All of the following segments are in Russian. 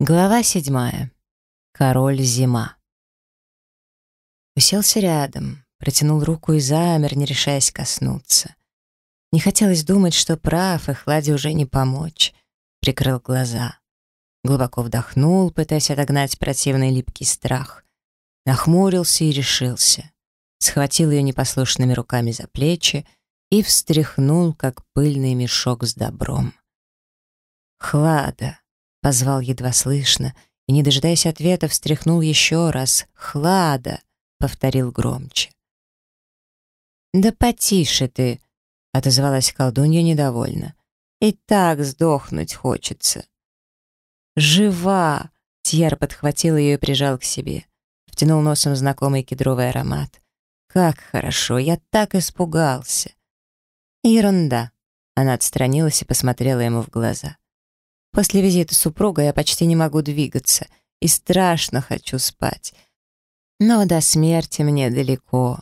Глава седьмая. Король зима. Уселся рядом, протянул руку и замер, не решаясь коснуться. Не хотелось думать, что прав, и Хладе уже не помочь. Прикрыл глаза. Глубоко вдохнул, пытаясь отогнать противный липкий страх. Нахмурился и решился. Схватил ее непослушными руками за плечи и встряхнул, как пыльный мешок с добром. «Хлада!» — позвал едва слышно, и, не дожидаясь ответа, встряхнул еще раз. «Хлада!» — повторил громче. «Да потише ты!» — отозвалась колдунья недовольно. «И так сдохнуть хочется». «Жива!» — Тьер подхватил ее и прижал к себе. Втянул носом знакомый кедровый аромат. «Как хорошо! Я так испугался!» «Ерунда!» Она отстранилась и посмотрела ему в глаза. После визита супруга я почти не могу двигаться и страшно хочу спать. Но до смерти мне далеко.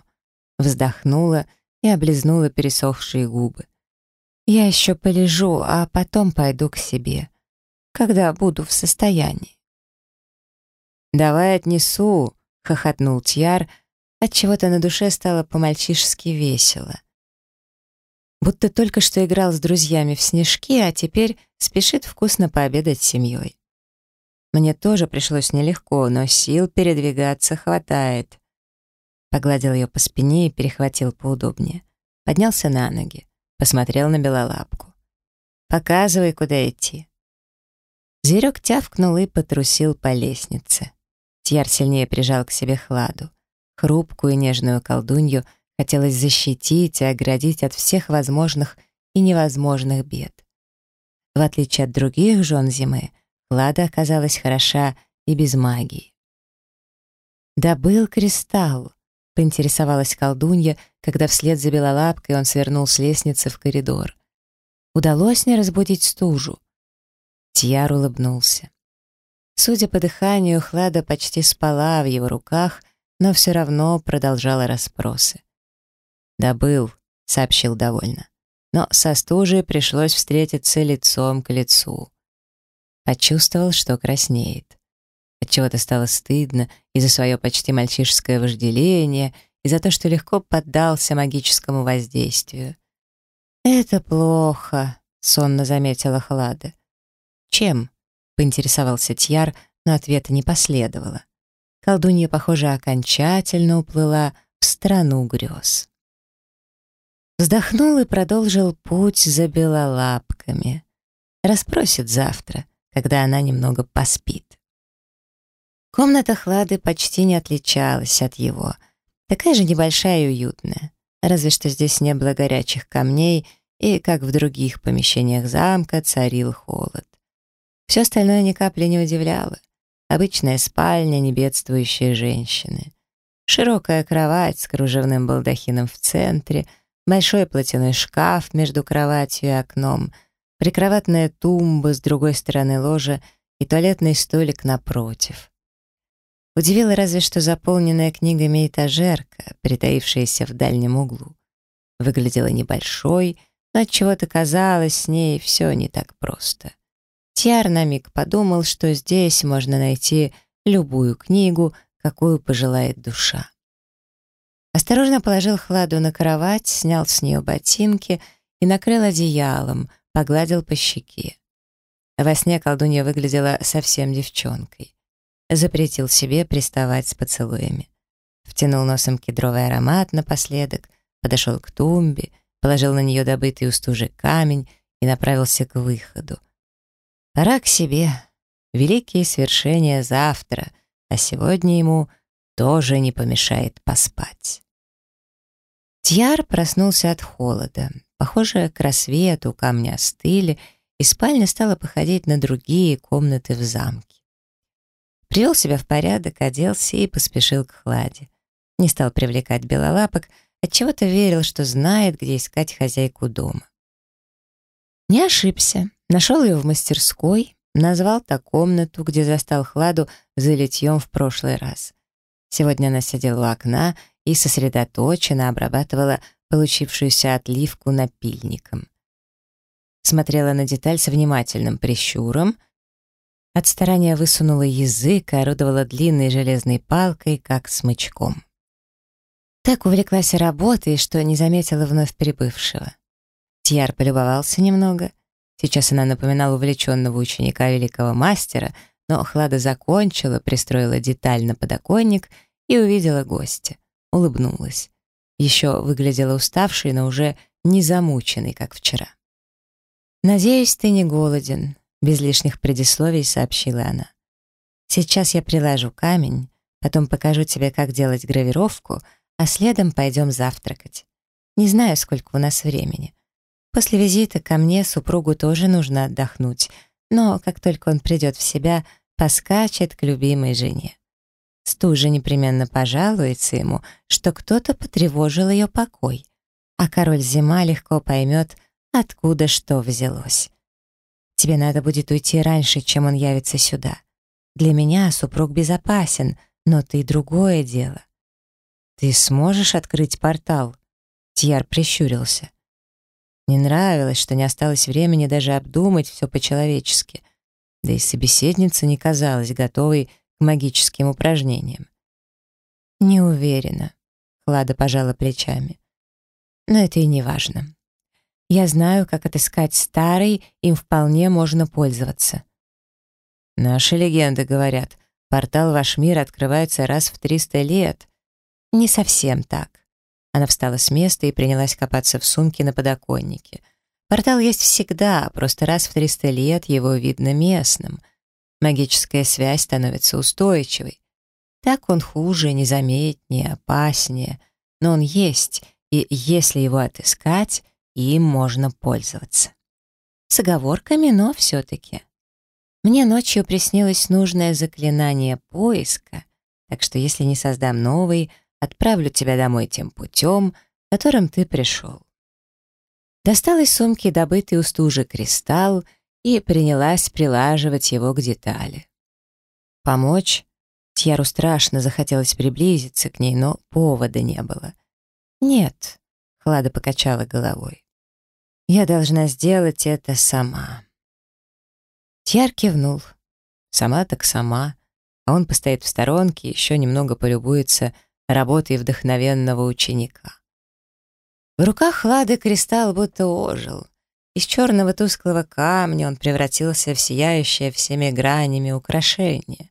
Вздохнула и облизнула пересохшие губы. Я еще полежу, а потом пойду к себе, когда буду в состоянии. «Давай отнесу», — хохотнул Тьяр, отчего-то на душе стало по-мальчишески весело будто только что играл с друзьями в снежки, а теперь спешит вкусно пообедать с семьей. Мне тоже пришлось нелегко, но сил передвигаться хватает. Погладил ее по спине и перехватил поудобнее. Поднялся на ноги, посмотрел на белолапку. «Показывай, куда идти». Зверек тявкнул и потрусил по лестнице. Тьяр сильнее прижал к себе хладу. Хрупкую и нежную колдунью Хотелось защитить и оградить от всех возможных и невозможных бед. В отличие от других жен зимы, Лада оказалась хороша и без магии. «Добыл кристалл», — поинтересовалась колдунья, когда вслед за белолапкой он свернул с лестницы в коридор. «Удалось не разбудить стужу?» Тьяр улыбнулся. Судя по дыханию, Хлада почти спала в его руках, но все равно продолжала расспросы. «Добыл», — сообщил довольно. Но со стужей пришлось встретиться лицом к лицу. Почувствовал, что краснеет. Отчего-то стало стыдно и за свое почти мальчишеское вожделение, и за то, что легко поддался магическому воздействию. «Это плохо», — сонно заметила Хлада. «Чем?» — поинтересовался Тьяр, но ответа не последовало. Колдунья, похоже, окончательно уплыла в страну грез. Вздохнул и продолжил путь за белолапками. Расспросит завтра, когда она немного поспит. Комната Хлады почти не отличалась от его. Такая же небольшая и уютная. Разве что здесь не было горячих камней, и, как в других помещениях замка, царил холод. Все остальное ни капли не удивляло. Обычная спальня небедствующей женщины. Широкая кровать с кружевным балдахином в центре — большой платяной шкаф между кроватью и окном, прикроватная тумба с другой стороны ложа и туалетный столик напротив. Удивила разве что заполненная книгами этажерка, притаившаяся в дальнем углу. Выглядела небольшой, но от чего то казалось, с ней все не так просто. Тиар на миг подумал, что здесь можно найти любую книгу, какую пожелает душа. Осторожно положил Хладу на кровать, снял с нее ботинки и накрыл одеялом, погладил по щеке. Во сне колдунья выглядела совсем девчонкой. Запретил себе приставать с поцелуями. Втянул носом кедровый аромат напоследок, подошел к тумбе, положил на нее добытый у стужи камень и направился к выходу. Пора к себе. Великие свершения завтра, а сегодня ему тоже не помешает поспать. Тьяр проснулся от холода. Похоже, к рассвету камни остыли, и спальня стала походить на другие комнаты в замке. Привел себя в порядок, оделся и поспешил к хладе. Не стал привлекать белолапок, отчего-то верил, что знает, где искать хозяйку дома. Не ошибся. Нашел ее в мастерской, назвал та комнату, где застал Хладу за литьем в прошлый раз. Сегодня она сидела у окна и сосредоточенно обрабатывала получившуюся отливку напильником. Смотрела на деталь с внимательным прищуром, От старания высунула язык и орудовала длинной железной палкой, как смычком. Так увлеклась работой, что не заметила вновь прибывшего. Тьяр полюбовался немного. Сейчас она напоминала увлеченного ученика великого мастера, но Хлада закончила, пристроила деталь на подоконник и увидела гостя. Улыбнулась. Еще выглядела уставшей, но уже не замученной, как вчера. «Надеюсь, ты не голоден», — без лишних предисловий сообщила она. «Сейчас я приложу камень, потом покажу тебе, как делать гравировку, а следом пойдем завтракать. Не знаю, сколько у нас времени. После визита ко мне супругу тоже нужно отдохнуть, но как только он придет в себя, поскачет к любимой жене. Стужа непременно пожалуется ему, что кто-то потревожил ее покой, а король зима легко поймет, откуда что взялось. Тебе надо будет уйти раньше, чем он явится сюда. Для меня супруг безопасен, но ты другое дело. Ты сможешь открыть портал? Тьяр прищурился. Не нравилось, что не осталось времени даже обдумать все по-человечески. Да и собеседница не казалась готовой к магическим упражнениям. «Не уверена», — Хлада пожала плечами. «Но это и не важно. Я знаю, как отыскать старый, им вполне можно пользоваться». «Наши легенды говорят, портал ваш мир открывается раз в 300 лет». «Не совсем так». Она встала с места и принялась копаться в сумке на подоконнике. Портал есть всегда, просто раз в 300 лет его видно местным — магическая связь становится устойчивой. Так он хуже, незаметнее, опаснее, но он есть, и если его отыскать, им можно пользоваться. С оговорками, но все-таки. Мне ночью приснилось нужное заклинание поиска, так что если не создам новый, отправлю тебя домой тем путем, которым ты пришел. Достал из сумки добытый у стужи кристалл и принялась прилаживать его к детали. Помочь? Тьяру страшно захотелось приблизиться к ней, но повода не было. «Нет», — Хлада покачала головой. «Я должна сделать это сама». Тьяр кивнул. Сама так сама. А он постоит в сторонке, еще немного полюбуется работой вдохновенного ученика. В руках Хлады кристалл будто ожил. Из черного тусклого камня он превратился в сияющее всеми гранями украшение.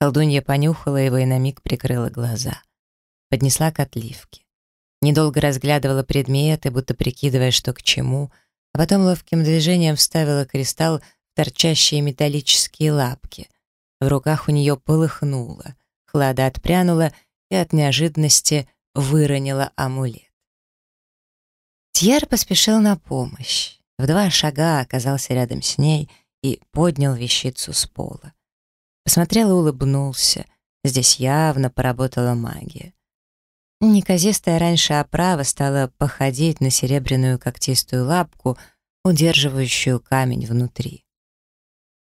Колдунья понюхала его и на миг прикрыла глаза. Поднесла к отливке. Недолго разглядывала предметы, будто прикидывая, что к чему, а потом ловким движением вставила кристалл в торчащие металлические лапки. В руках у нее полыхнуло. Хлада отпрянула и от неожиданности выронила амулет. Тьер поспешил на помощь. В два шага оказался рядом с ней и поднял вещицу с пола. Посмотрел и улыбнулся. Здесь явно поработала магия. Неказистая раньше оправа стала походить на серебряную когтистую лапку, удерживающую камень внутри.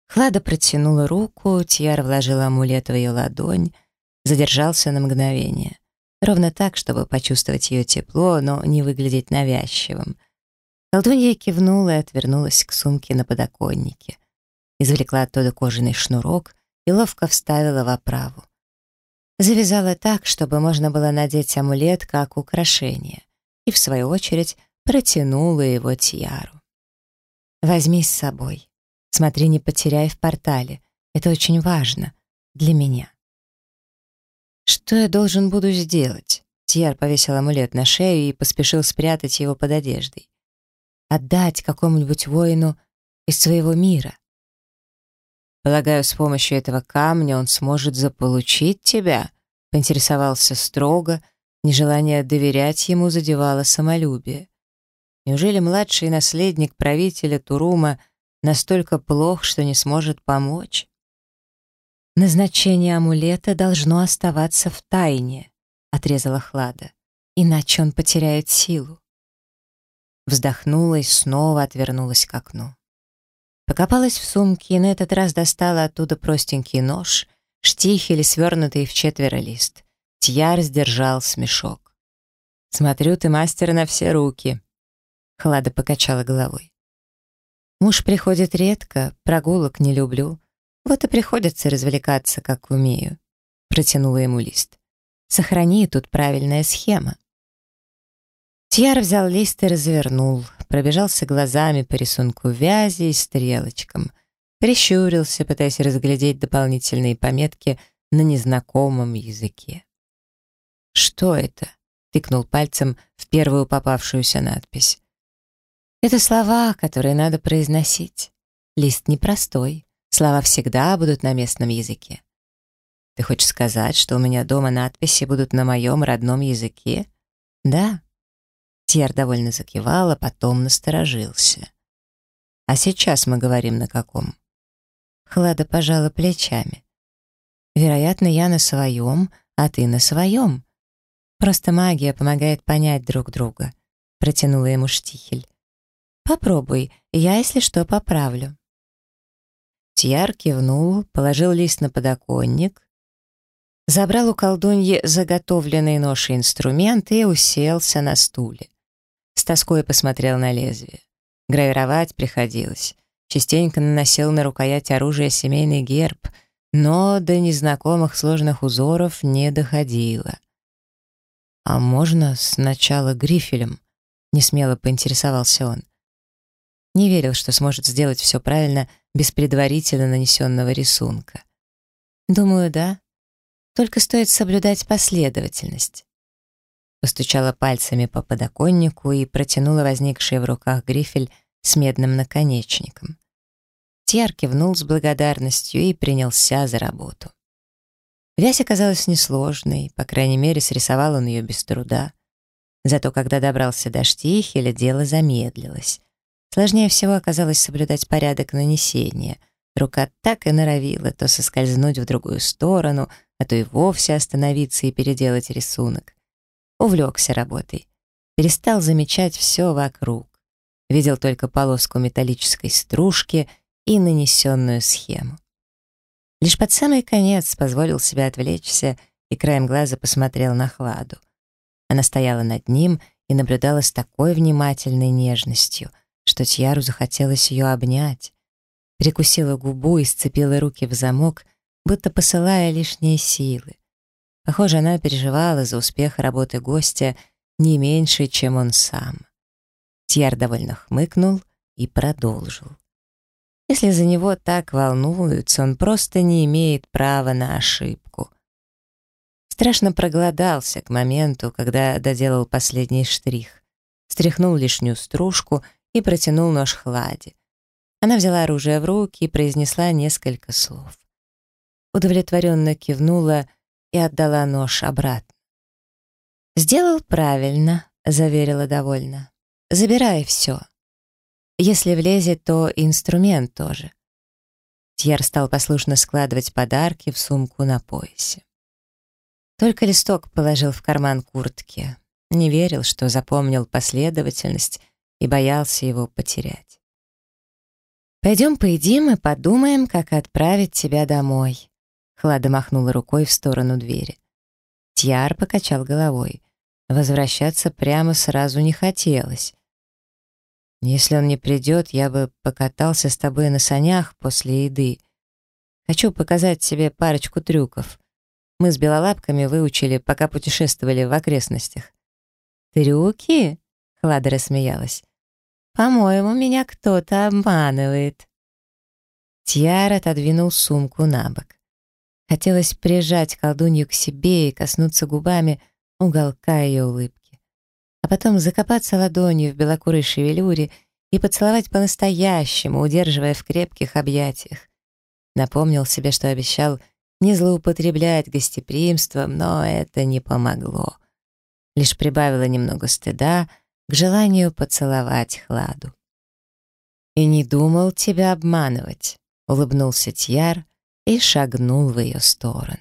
Хлада протянула руку, Тьяр вложил амулет в ее ладонь, задержался на мгновение. Ровно так, чтобы почувствовать ее тепло, но не выглядеть навязчивым — Колдунья кивнула и отвернулась к сумке на подоконнике. Извлекла оттуда кожаный шнурок и ловко вставила в оправу. Завязала так, чтобы можно было надеть амулет как украшение, и, в свою очередь, протянула его тиару. «Возьми с собой. Смотри, не потеряй в портале. Это очень важно. Для меня». «Что я должен буду сделать?» Тьяр повесил амулет на шею и поспешил спрятать его под одеждой отдать какому-нибудь воину из своего мира. Полагаю, с помощью этого камня он сможет заполучить тебя, поинтересовался строго, нежелание доверять ему задевало самолюбие. Неужели младший наследник правителя Турума настолько плох, что не сможет помочь? Назначение амулета должно оставаться в тайне, отрезала Хлада, иначе он потеряет силу вздохнула и снова отвернулась к окну. Покопалась в сумке и на этот раз достала оттуда простенький нож, штихель свернутый в четверо лист. Тьяр сдержал смешок. «Смотрю, ты мастер на все руки», — Хлада покачала головой. «Муж приходит редко, прогулок не люблю. Вот и приходится развлекаться, как умею. Протянула ему лист. Сохрани, тут правильная схема. Тьяр взял лист и развернул, пробежался глазами по рисунку вязи и стрелочкам, прищурился, пытаясь разглядеть дополнительные пометки на незнакомом языке. «Что это?» — тыкнул пальцем в первую попавшуюся надпись. «Это слова, которые надо произносить. Лист непростой, слова всегда будут на местном языке. Ты хочешь сказать, что у меня дома надписи будут на моем родном языке? Да. Тьер довольно закивал, а потом насторожился. А сейчас мы говорим на каком? Хлада пожала плечами. Вероятно, я на своем, а ты на своем. Просто магия помогает понять друг друга, протянула ему Штихель. Попробуй, я, если что, поправлю. Тьяр кивнул, положил лист на подоконник, забрал у колдуньи заготовленный нож и инструмент и уселся на стуле. Тоской посмотрел на лезвие. Гравировать приходилось. Частенько наносил на рукоять оружия семейный герб, но до незнакомых сложных узоров не доходило. «А можно сначала грифелем?» — несмело поинтересовался он. Не верил, что сможет сделать все правильно без предварительно нанесенного рисунка. «Думаю, да», только стоит соблюдать последовательность. Постучала пальцами по подоконнику и протянула возникший в руках грифель с медным наконечником. Тьяр кивнул с благодарностью и принялся за работу. Вязь оказалась несложной, по крайней мере, срисовал он ее без труда. Зато когда добрался до штихеля, дело замедлилось. Сложнее всего оказалось соблюдать порядок нанесения. Рука так и норовила то соскользнуть в другую сторону — а то и вовсе остановиться и переделать рисунок. Увлекся работой. Перестал замечать все вокруг. Видел только полоску металлической стружки и нанесенную схему. Лишь под самый конец позволил себе отвлечься и краем глаза посмотрел на Хладу. Она стояла над ним и наблюдала с такой внимательной нежностью, что Тьяру захотелось ее обнять. Прикусила губу и сцепила руки в замок, будто посылая лишние силы. Похоже, она переживала за успех работы гостя не меньше, чем он сам. Тьяр довольно хмыкнул и продолжил. Если за него так волнуются, он просто не имеет права на ошибку. Страшно проголодался к моменту, когда доделал последний штрих. Стряхнул лишнюю стружку и протянул нож Хладе. Она взяла оружие в руки и произнесла несколько слов удовлетворенно кивнула и отдала нож обратно. «Сделал правильно», — заверила довольно. «Забирай все. Если влезет, то инструмент тоже». Тьер стал послушно складывать подарки в сумку на поясе. Только листок положил в карман куртки. Не верил, что запомнил последовательность и боялся его потерять. «Пойдем поедим и подумаем, как отправить тебя домой», Хлада махнула рукой в сторону двери. Тьяр покачал головой. Возвращаться прямо сразу не хотелось. «Если он не придет, я бы покатался с тобой на санях после еды. Хочу показать тебе парочку трюков. Мы с белолапками выучили, пока путешествовали в окрестностях». «Трюки?» — Хлада рассмеялась. «По-моему, меня кто-то обманывает». Тьяр отодвинул сумку на бок. Хотелось прижать колдунью к себе и коснуться губами уголка ее улыбки. А потом закопаться ладонью в белокурой шевелюре и поцеловать по-настоящему, удерживая в крепких объятиях. Напомнил себе, что обещал не злоупотреблять гостеприимством, но это не помогло. Лишь прибавило немного стыда к желанию поцеловать Хладу. «И не думал тебя обманывать», — улыбнулся Тьяр, и шагнул в ее сторону.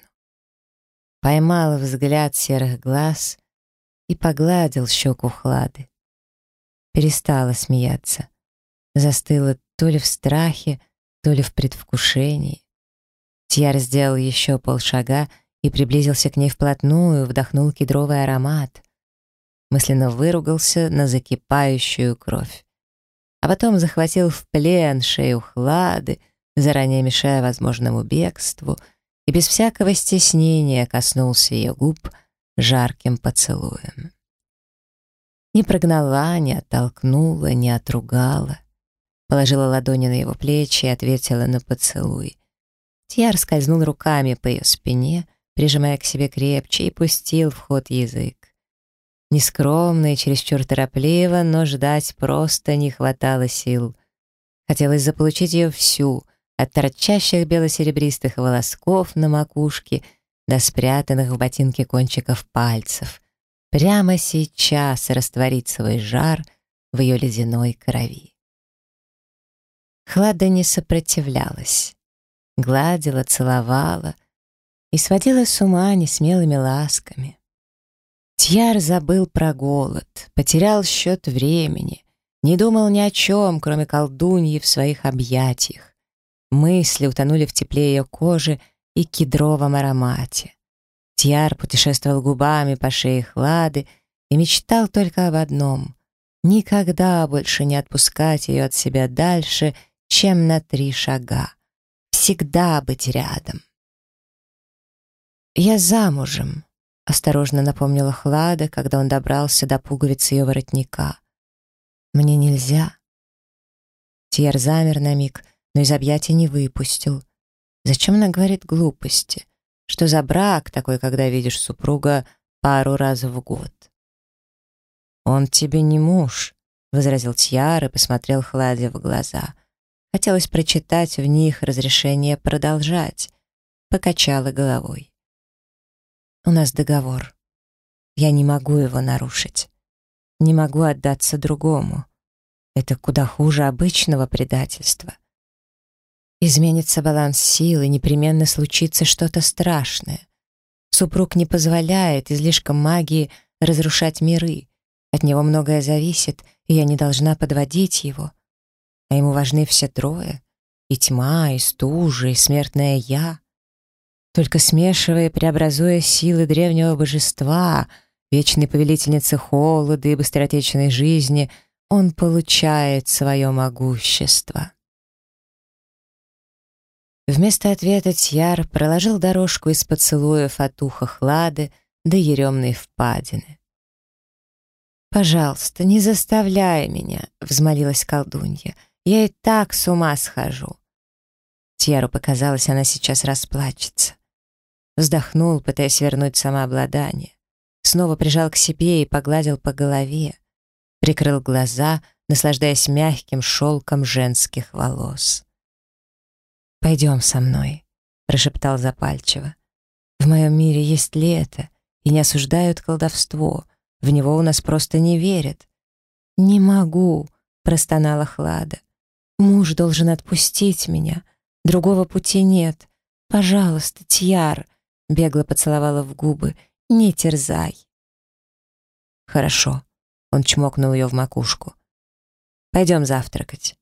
Поймал взгляд серых глаз и погладил щеку Хлады. Перестала смеяться. Застыла то ли в страхе, то ли в предвкушении. Тьяр сделал еще полшага и приблизился к ней вплотную, вдохнул кедровый аромат. Мысленно выругался на закипающую кровь. А потом захватил в плен шею Хлады, заранее мешая возможному бегству, и без всякого стеснения коснулся ее губ жарким поцелуем. Не прогнала, не оттолкнула, не отругала. Положила ладони на его плечи и ответила на поцелуй. Тьяр скользнул руками по ее спине, прижимая к себе крепче, и пустил в ход язык. Нескромно и чересчур торопливо, но ждать просто не хватало сил. Хотелось заполучить ее всю, от торчащих бело-серебристых волосков на макушке до спрятанных в ботинке кончиков пальцев. Прямо сейчас растворить свой жар в ее ледяной крови. Хлада не сопротивлялась. Гладила, целовала и сводила с ума несмелыми ласками. Тьяр забыл про голод, потерял счет времени, не думал ни о чем, кроме колдуньи в своих объятиях. Мысли утонули в тепле ее кожи и кедровом аромате. Тьяр путешествовал губами по шее Хлады и мечтал только об одном — никогда больше не отпускать ее от себя дальше, чем на три шага. Всегда быть рядом. «Я замужем», Осторожно напомнила Хлада, когда он добрался до пуговицы ее воротника. «Мне нельзя». Тьер замер на миг, но из объятия не выпустил. Зачем она говорит глупости? Что за брак такой, когда видишь супруга пару раз в год? «Он тебе не муж», — возразил Тьяр и посмотрел Хладе в глаза. Хотелось прочитать в них разрешение продолжать. Покачала головой. У нас договор. Я не могу его нарушить. Не могу отдаться другому. Это куда хуже обычного предательства. Изменится баланс сил, и непременно случится что-то страшное. Супруг не позволяет излишком магии разрушать миры. От него многое зависит, и я не должна подводить его. А ему важны все трое — и тьма, и стужа, и смертное «я». Только смешивая и преобразуя силы древнего божества, вечной повелительницы холода и быстротечной жизни, он получает свое могущество. Вместо ответа Тьяр проложил дорожку из поцелуев от уха Хлады до еремной впадины. «Пожалуйста, не заставляй меня», — взмолилась колдунья. «Я и так с ума схожу». Тьяру показалось, она сейчас расплачется. Вздохнул, пытаясь вернуть самообладание. Снова прижал к себе и погладил по голове. Прикрыл глаза, наслаждаясь мягким шелком женских волос. «Пойдем со мной», — прошептал запальчиво. «В моем мире есть лето, и не осуждают колдовство. В него у нас просто не верят». «Не могу», — простонала Хлада. «Муж должен отпустить меня. Другого пути нет. Пожалуйста, Тьяр, Бегло поцеловала в губы. «Не терзай». «Хорошо», — он чмокнул ее в макушку. «Пойдем завтракать».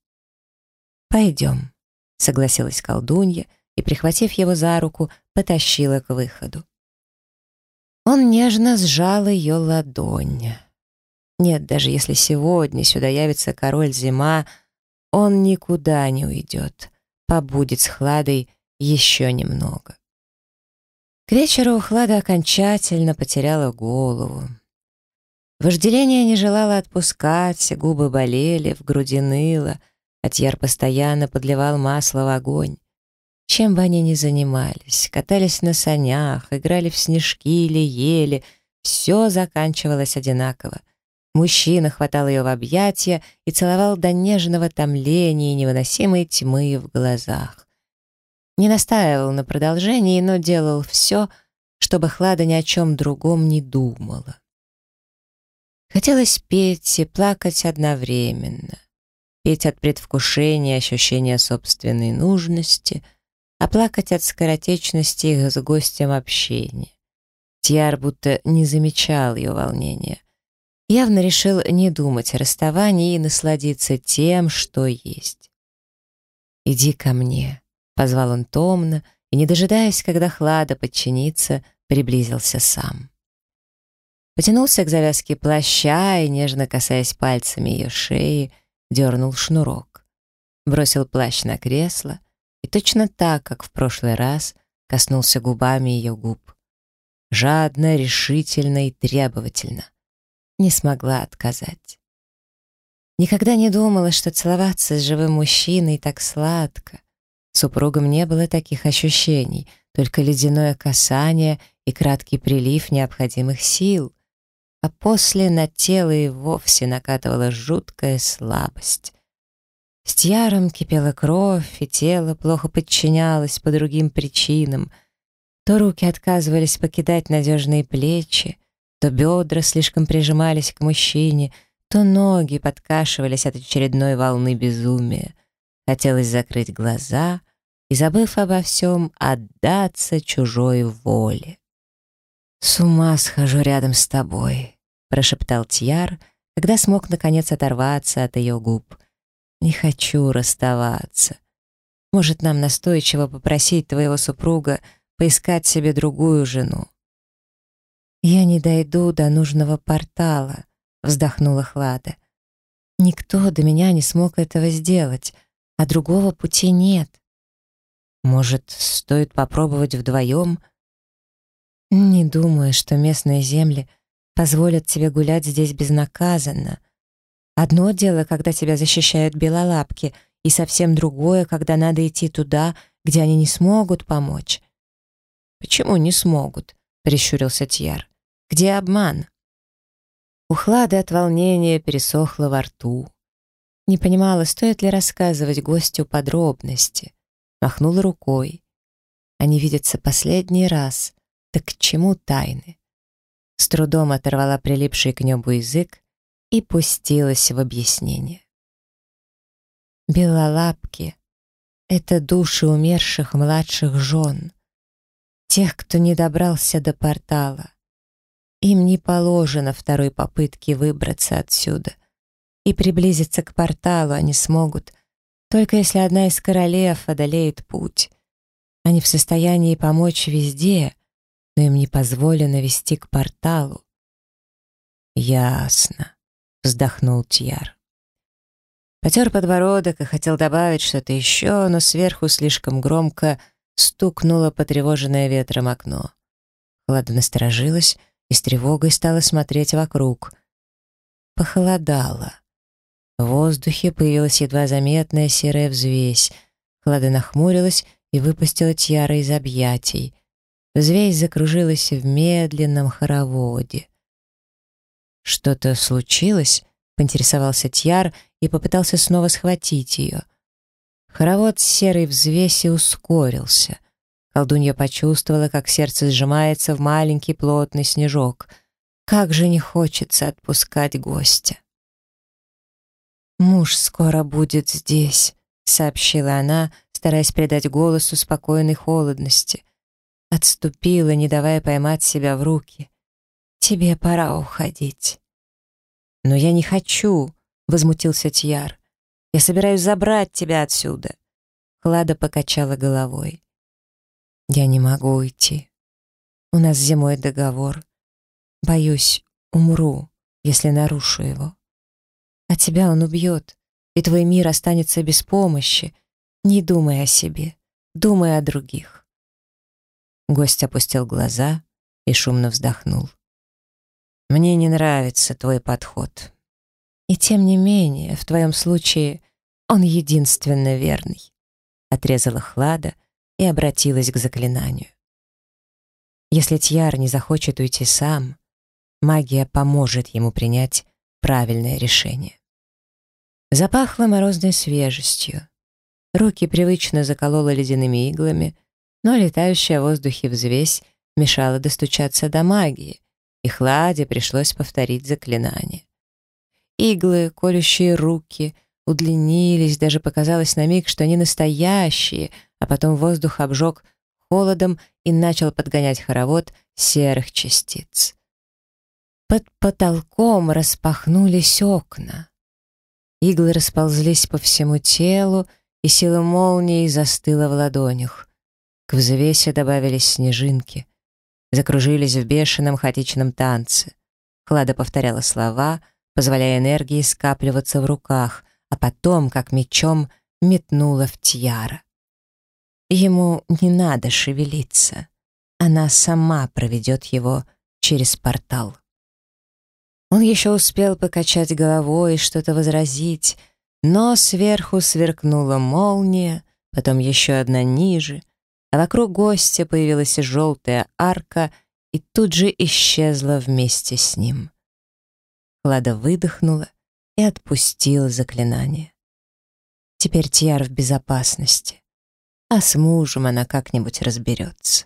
«Пойдем», — согласилась колдунья и, прихватив его за руку, потащила к выходу. Он нежно сжал ее ладонь. Нет, даже если сегодня сюда явится король зима, он никуда не уйдет, побудет с Хладой еще немного. К вечеру Хлада окончательно потеряла голову. Вожделение не желало отпускать, губы болели, в груди ныло, а Тьер постоянно подливал масло в огонь. Чем бы они ни занимались, катались на санях, играли в снежки или ели, все заканчивалось одинаково. Мужчина хватал ее в объятия и целовал до нежного томления и невыносимой тьмы в глазах. Не настаивал на продолжении, но делал все, чтобы Хлада ни о чем другом не думала. Хотелось петь и плакать одновременно. Петь от предвкушения, ощущения собственной нужности, а плакать от скоротечности их с гостем общения. Тиар будто не замечал ее волнения. Явно решил не думать о расставании и насладиться тем, что есть. «Иди ко мне», Позвал он томно и, не дожидаясь, когда Хлада подчинится, приблизился сам. Потянулся к завязке плаща и, нежно касаясь пальцами ее шеи, дернул шнурок. Бросил плащ на кресло и точно так, как в прошлый раз, коснулся губами ее губ. Жадно, решительно и требовательно. Не смогла отказать. Никогда не думала, что целоваться с живым мужчиной так сладко. Супругам не было таких ощущений, только ледяное касание и краткий прилив необходимых сил. А после на тело и вовсе накатывала жуткая слабость. С Тьяром кипела кровь, и тело плохо подчинялось по другим причинам. То руки отказывались покидать надежные плечи, то бедра слишком прижимались к мужчине, то ноги подкашивались от очередной волны безумия. Хотелось закрыть глаза и, забыв обо всем, отдаться чужой воле. «С ума схожу рядом с тобой», — прошептал Тьяр, когда смог наконец оторваться от ее губ — не хочу расставаться. Может, нам настойчиво попросить твоего супруга поискать себе другую жену?» «Я не дойду до нужного портала», — вздохнула Хлада. «Никто до меня не смог этого сделать, а другого пути нет». «Может, стоит попробовать вдвоем?» «Не думаю, что местные земли позволят тебе гулять здесь безнаказанно», Одно дело, когда тебя защищают белолапки, и совсем другое, когда надо идти туда, где они не смогут помочь. «Почему не смогут?» — прищурился Тьяр. «Где обман?» Ухлада от волнения пересохла во рту. Не понимала, стоит ли рассказывать гостю подробности. Махнула рукой. Они видятся последний раз. Так к чему тайны? С трудом оторвала прилипший к небу язык и пустилась в объяснение. Белолапки — это души умерших младших жен, тех, кто не добрался до портала. Им не положено второй попытки выбраться отсюда, и приблизиться к порталу они смогут, только если одна из королев одолеет путь. Они в состоянии помочь везде, но им не позволено вести к порталу. Ясно вздохнул Тьяр. Потер подбородок и хотел добавить что-то еще, но сверху слишком громко стукнуло потревоженное ветром окно. Хлада насторожилась и с тревогой стала смотреть вокруг. Похолодало. В воздухе появилась едва заметная серая взвесь. Хлада нахмурилась и выпустила Тьяра из объятий. Взвесь закружилась в медленном хороводе. «Что-то случилось?» — поинтересовался Тьяр и попытался снова схватить ее. Хоровод серой взвеси ускорился. Колдунья почувствовала, как сердце сжимается в маленький плотный снежок. Как же не хочется отпускать гостя. «Муж скоро будет здесь», — сообщила она, стараясь придать голосу спокойной холодности. Отступила, не давая поймать себя в руки. «Тебе пора уходить». «Но я не хочу», — возмутился Тьяр. «Я собираюсь забрать тебя отсюда». Клада покачала головой. «Я не могу уйти. У нас зимой договор. Боюсь, умру, если нарушу его. А тебя он убьет, и твой мир останется без помощи. Не думай о себе, думай о других». Гость опустил глаза и шумно вздохнул. Мне не нравится твой подход. И тем не менее, в твоем случае он единственно верный. Отрезала Хлада и обратилась к заклинанию. Если Тьяр не захочет уйти сам, магия поможет ему принять правильное решение. Запахло морозной свежестью. Руки привычно заколола ледяными иглами, но летающая в воздухе взвесь мешала достучаться до магии, и Хладе пришлось повторить заклинание. Иглы, колющие руки, удлинились, даже показалось на миг, что они настоящие, а потом воздух обжег холодом и начал подгонять хоровод серых частиц. Под потолком распахнулись окна. Иглы расползлись по всему телу, и сила молнии застыла в ладонях. К взвесе добавились снежинки — закружились в бешеном хаотичном танце. Хлада повторяла слова, позволяя энергии скапливаться в руках, а потом, как мечом, метнула в Тьяра. Ему не надо шевелиться. Она сама проведет его через портал. Он еще успел покачать головой и что-то возразить, но сверху сверкнула молния, потом еще одна ниже, а вокруг гостя появилась желтая арка и тут же исчезла вместе с ним. Лада выдохнула и отпустила заклинание. Теперь Тьяр в безопасности, а с мужем она как-нибудь разберется.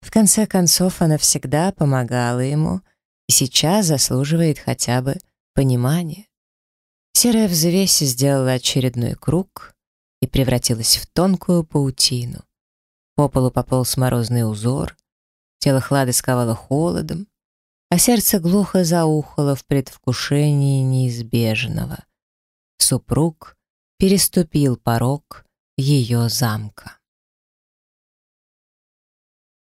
В конце концов, она всегда помогала ему и сейчас заслуживает хотя бы понимания. Серая взвесь сделала очередной круг и превратилась в тонкую паутину. По полу пополз морозный узор, тело Хлады сковало холодом, а сердце глухо заухало в предвкушении неизбежного. Супруг переступил порог ее замка.